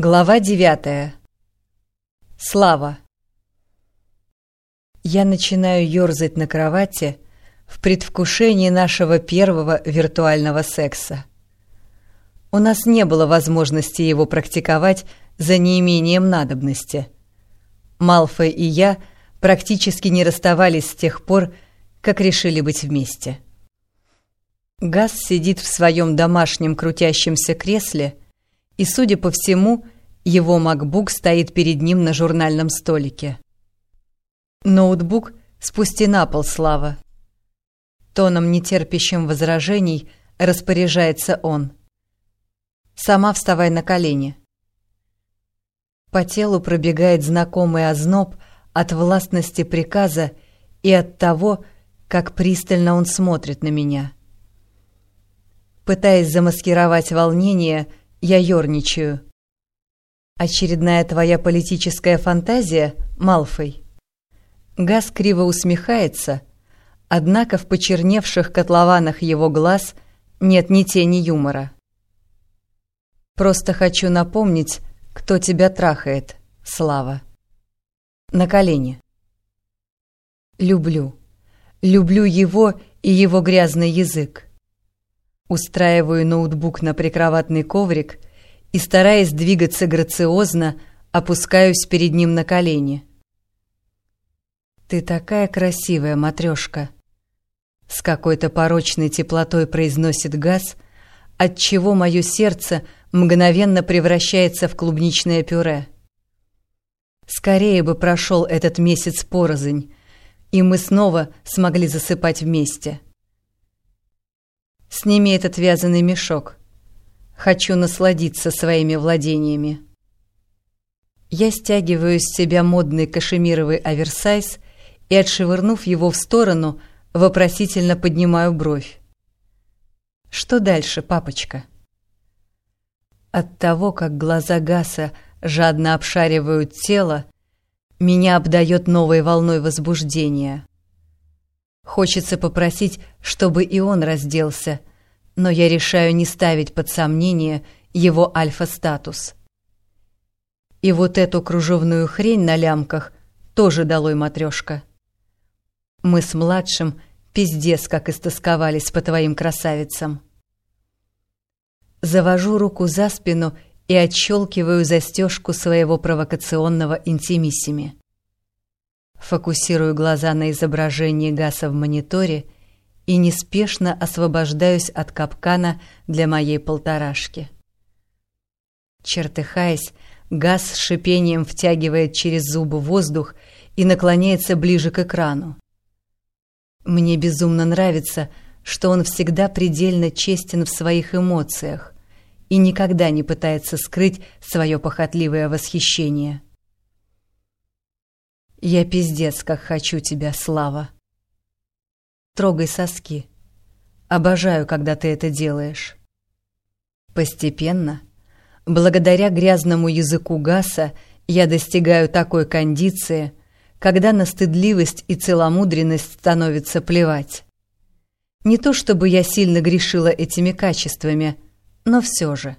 Глава девятая. Слава. Я начинаю ёрзать на кровати в предвкушении нашего первого виртуального секса. У нас не было возможности его практиковать за неимением надобности. Малфой и я практически не расставались с тех пор, как решили быть вместе. Газ сидит в своем домашнем крутящемся кресле — и, судя по всему, его MacBook стоит перед ним на журнальном столике. Ноутбук спусти на пол, Слава. Тоном, нетерпящим возражений, распоряжается он. Сама вставай на колени. По телу пробегает знакомый озноб от властности приказа и от того, как пристально он смотрит на меня. Пытаясь замаскировать волнение, я ёрничаю. Очередная твоя политическая фантазия, Малфой? Газ криво усмехается, однако в почерневших котлованах его глаз нет ни тени юмора. Просто хочу напомнить, кто тебя трахает, Слава. На колени. Люблю. Люблю его и его грязный язык. Устраиваю ноутбук на прикроватный коврик и, стараясь двигаться грациозно, опускаюсь перед ним на колени. «Ты такая красивая, матрешка!» С какой-то порочной теплотой произносит газ, отчего мое сердце мгновенно превращается в клубничное пюре. Скорее бы прошел этот месяц порознь, и мы снова смогли засыпать вместе. Сними этот вязаный мешок. Хочу насладиться своими владениями. Я стягиваю с себя модный кашемировый оверсайз и, отшвырнув его в сторону, вопросительно поднимаю бровь. Что дальше, папочка? От того, как глаза Гаса жадно обшаривают тело, меня обдает новой волной возбуждения. Хочется попросить, чтобы и он разделся, но я решаю не ставить под сомнение его альфа-статус. И вот эту кружевную хрень на лямках тоже долой матрешка. Мы с младшим пиздец как истосковались по твоим красавицам. Завожу руку за спину и отщелкиваю застежку своего провокационного интимиссими. Фокусирую глаза на изображении Гаса в мониторе и неспешно освобождаюсь от капкана для моей полторашки. Чертыхаясь, Газ с шипением втягивает через зубы воздух и наклоняется ближе к экрану. Мне безумно нравится, что он всегда предельно честен в своих эмоциях и никогда не пытается скрыть свое похотливое восхищение. Я пиздец, как хочу тебя, Слава. Трогай соски. Обожаю, когда ты это делаешь. Постепенно, благодаря грязному языку Гаса, я достигаю такой кондиции, когда на стыдливость и целомудренность становится плевать. Не то чтобы я сильно грешила этими качествами, но все же.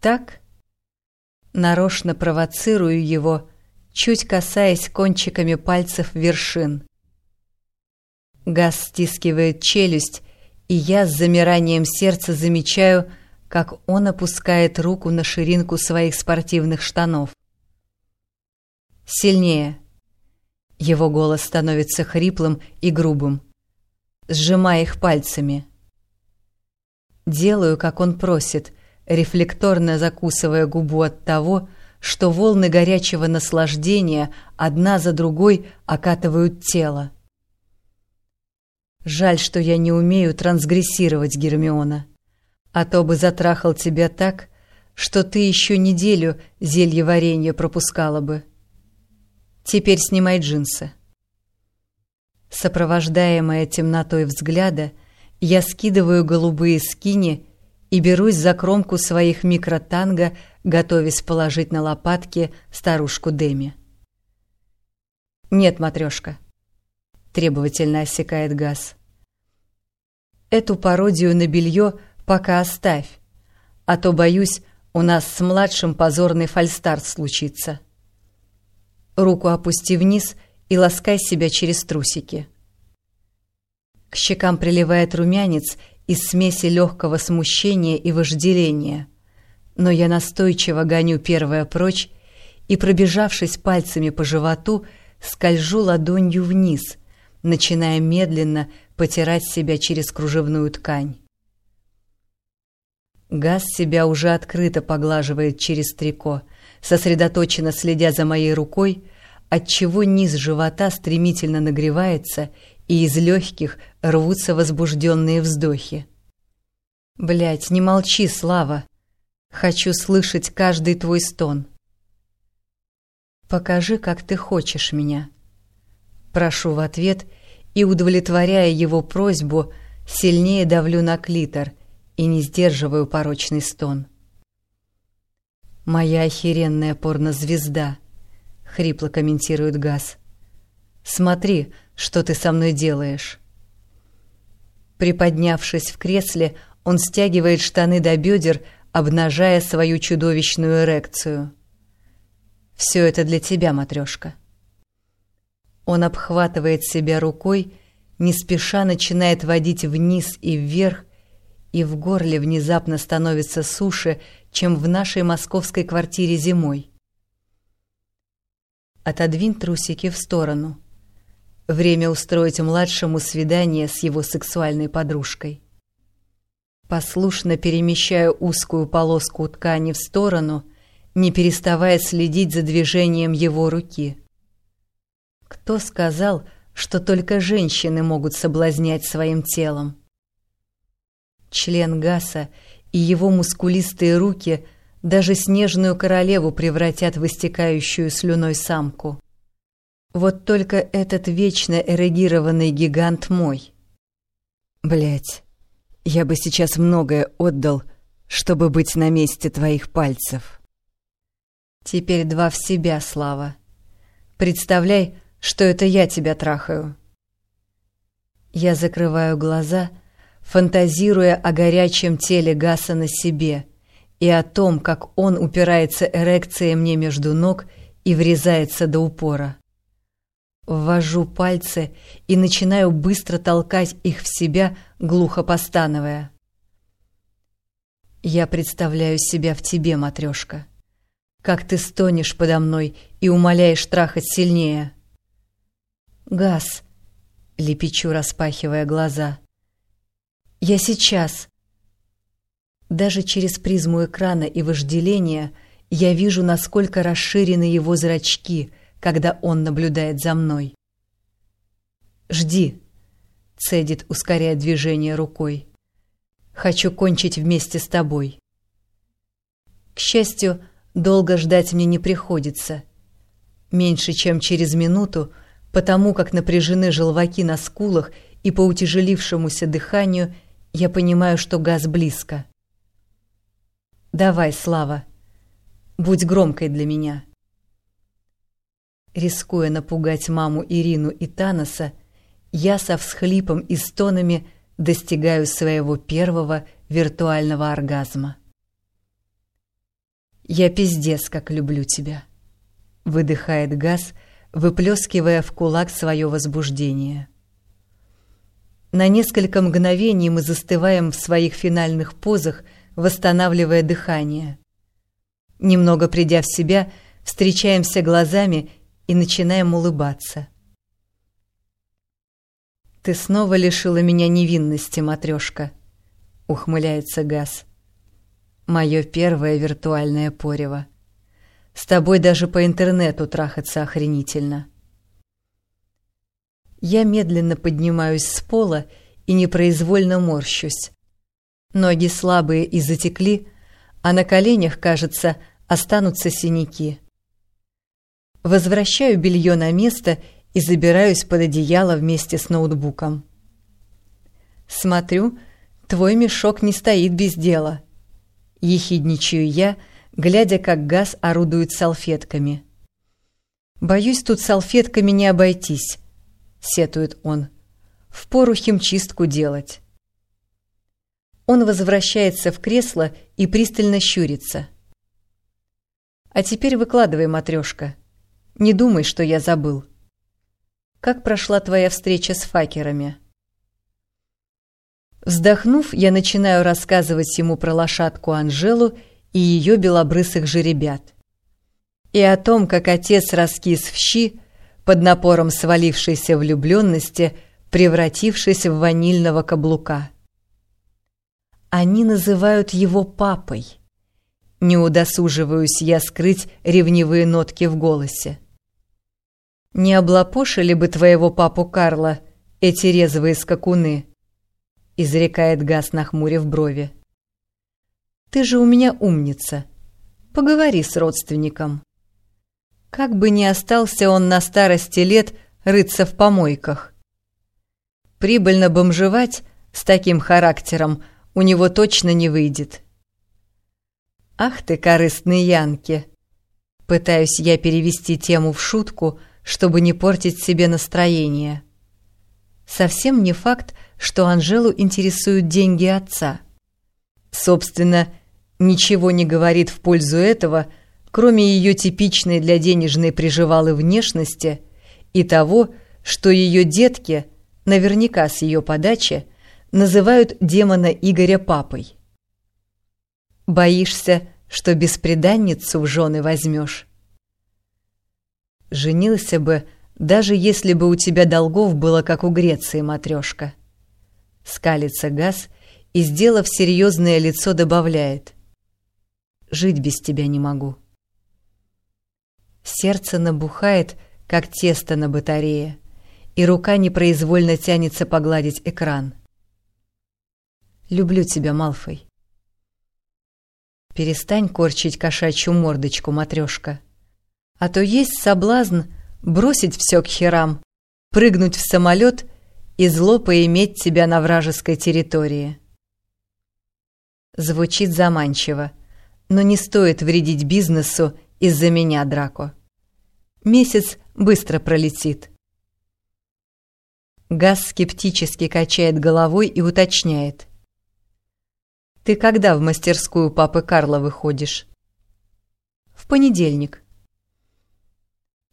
Так, нарочно провоцирую его, чуть касаясь кончиками пальцев вершин. Газ стискивает челюсть, и я с замиранием сердца замечаю, как он опускает руку на ширинку своих спортивных штанов. Сильнее. Его голос становится хриплым и грубым. Сжимая их пальцами. Делаю, как он просит, рефлекторно закусывая губу от того, что волны горячего наслаждения одна за другой окатывают тело. Жаль, что я не умею трансгрессировать, Гермиона. А то бы затрахал тебя так, что ты еще неделю зелье варенья пропускала бы. Теперь снимай джинсы. Сопровождаемая темнотой взгляда, я скидываю голубые скини и берусь за кромку своих микротанго, готовясь положить на лопатки старушку Деми. «Нет, матрешка», — требовательно осекает газ. «Эту пародию на белье пока оставь, а то, боюсь, у нас с младшим позорный фальстарт случится. Руку опусти вниз и ласкай себя через трусики. К щекам приливает румянец из смеси легкого смущения и вожделения, но я настойчиво гоню первое прочь и, пробежавшись пальцами по животу, скольжу ладонью вниз, начиная медленно потирать себя через кружевную ткань. Газ себя уже открыто поглаживает через трико, сосредоточенно следя за моей рукой, отчего низ живота стремительно нагревается, и из легких рвутся возбужденные вздохи. Блять, не молчи, Слава. Хочу слышать каждый твой стон. Покажи, как ты хочешь меня. Прошу в ответ и, удовлетворяя его просьбу, сильнее давлю на клитор и не сдерживаю порочный стон. «Моя охеренная порнозвезда», — хрипло комментирует Газ. «Смотри, что ты со мной делаешь». Приподнявшись в кресле, он стягивает штаны до бедер, обнажая свою чудовищную эрекцию. «Все это для тебя, матрешка». Он обхватывает себя рукой, не спеша начинает водить вниз и вверх, и в горле внезапно становится суше, чем в нашей московской квартире зимой. Отодвинь трусики в сторону. Время устроить младшему свидание с его сексуальной подружкой. Послушно перемещаю узкую полоску ткани в сторону, не переставая следить за движением его руки. Кто сказал, что только женщины могут соблазнять своим телом? Член Гаса и его мускулистые руки даже снежную королеву превратят в истекающую слюной самку. Вот только этот вечно эрегированный гигант мой. Блять, я бы сейчас многое отдал, чтобы быть на месте твоих пальцев. Теперь два в себя, Слава. Представляй, что это я тебя трахаю. Я закрываю глаза, фантазируя о горячем теле Гаса на себе и о том, как он упирается эрекцией мне между ног и врезается до упора. Ввожу пальцы и начинаю быстро толкать их в себя, глухо постановая. Я представляю себя в тебе, матрешка. Как ты стонешь подо мной и умоляешь трахать сильнее. «Газ!» — лепечу, распахивая глаза. «Я сейчас!» Даже через призму экрана и вожделения я вижу, насколько расширены его зрачки, когда он наблюдает за мной. «Жди!» — цедит, ускоряя движение рукой. «Хочу кончить вместе с тобой». К счастью, долго ждать мне не приходится. Меньше чем через минуту Потому как напряжены желваки на скулах и по утяжелившемуся дыханию, я понимаю, что газ близко. «Давай, Слава, будь громкой для меня». Рискуя напугать маму Ирину и Таноса, я со всхлипом и стонами достигаю своего первого виртуального оргазма. «Я пиздец, как люблю тебя», — выдыхает газ, — выплескивая в кулак свое возбуждение. На несколько мгновений мы застываем в своих финальных позах, восстанавливая дыхание. Немного придя в себя, встречаемся глазами и начинаем улыбаться. «Ты снова лишила меня невинности, матрешка», — ухмыляется Газ. «Мое первое виртуальное порево». С тобой даже по интернету трахаться охренительно. Я медленно поднимаюсь с пола и непроизвольно морщусь. Ноги слабые и затекли, а на коленях, кажется, останутся синяки. Возвращаю белье на место и забираюсь под одеяло вместе с ноутбуком. Смотрю, твой мешок не стоит без дела. Ехидничаю я, — глядя, как газ орудует салфетками. «Боюсь, тут салфетками не обойтись», — сетует он. «Впору химчистку делать». Он возвращается в кресло и пристально щурится — А теперь выкладывай, матрешка. Не думай, что я забыл. Как прошла твоя встреча с факерами?» Вздохнув, я начинаю рассказывать ему про лошадку Анжелу и ее белобрысых жеребят. И о том, как отец раскис в щи, под напором свалившейся влюбленности, превратившись в ванильного каблука. Они называют его папой. Не удосуживаюсь я скрыть ревнивые нотки в голосе. Не облапошили бы твоего папу Карла эти резвые скакуны, изрекает Газ, нахмурив брови. Ты же у меня умница. Поговори с родственником. Как бы ни остался он на старости лет рыться в помойках. Прибыльно бомжевать с таким характером у него точно не выйдет. Ах ты, корыстный Янки! Пытаюсь я перевести тему в шутку, чтобы не портить себе настроение. Совсем не факт, что Анжелу интересуют деньги отца. Собственно, ничего не говорит в пользу этого, кроме ее типичной для денежной приживалой внешности и того, что ее детки, наверняка с ее подачи, называют демона Игоря папой. Боишься, что беспреданницу в жены возьмешь? Женился бы, даже если бы у тебя долгов было, как у Греции, матрешка. Скалится газ и, сделав серьезное лицо, добавляет. Жить без тебя не могу. Сердце набухает, как тесто на батарее, и рука непроизвольно тянется погладить экран. «Люблю тебя, Малфой». «Перестань корчить кошачью мордочку, матрешка. А то есть соблазн бросить все к херам, прыгнуть в самолет и зло поиметь тебя на вражеской территории». Звучит заманчиво, но не стоит вредить бизнесу из-за меня, Драко. Месяц быстро пролетит. Газ скептически качает головой и уточняет. «Ты когда в мастерскую папы Карла выходишь?» «В понедельник».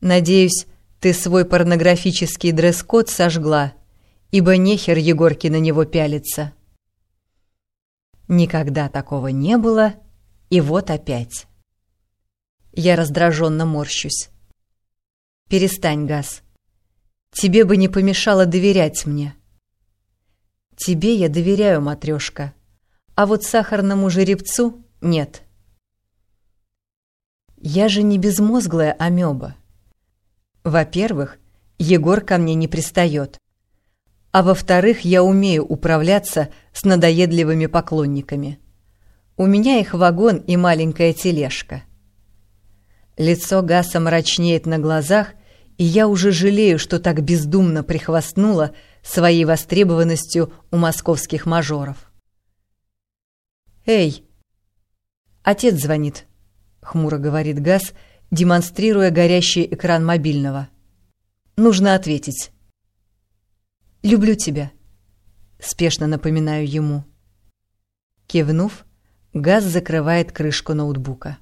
«Надеюсь, ты свой порнографический дресс-код сожгла, ибо нехер Егорке на него пялиться». Никогда такого не было, и вот опять. Я раздраженно морщусь. Перестань, Газ. Тебе бы не помешало доверять мне. Тебе я доверяю, матрешка, а вот сахарному жеребцу нет. Я же не безмозглая амеба. Во-первых, Егор ко мне не пристает. А во-вторых, я умею управляться с надоедливыми поклонниками. У меня их вагон и маленькая тележка. Лицо Гаса мрачнеет на глазах, и я уже жалею, что так бездумно прихвастнула своей востребованностью у московских мажоров. «Эй!» «Отец звонит», — хмуро говорит Газ, демонстрируя горящий экран мобильного. «Нужно ответить». «Люблю тебя», — спешно напоминаю ему. Кивнув, Газ закрывает крышку ноутбука.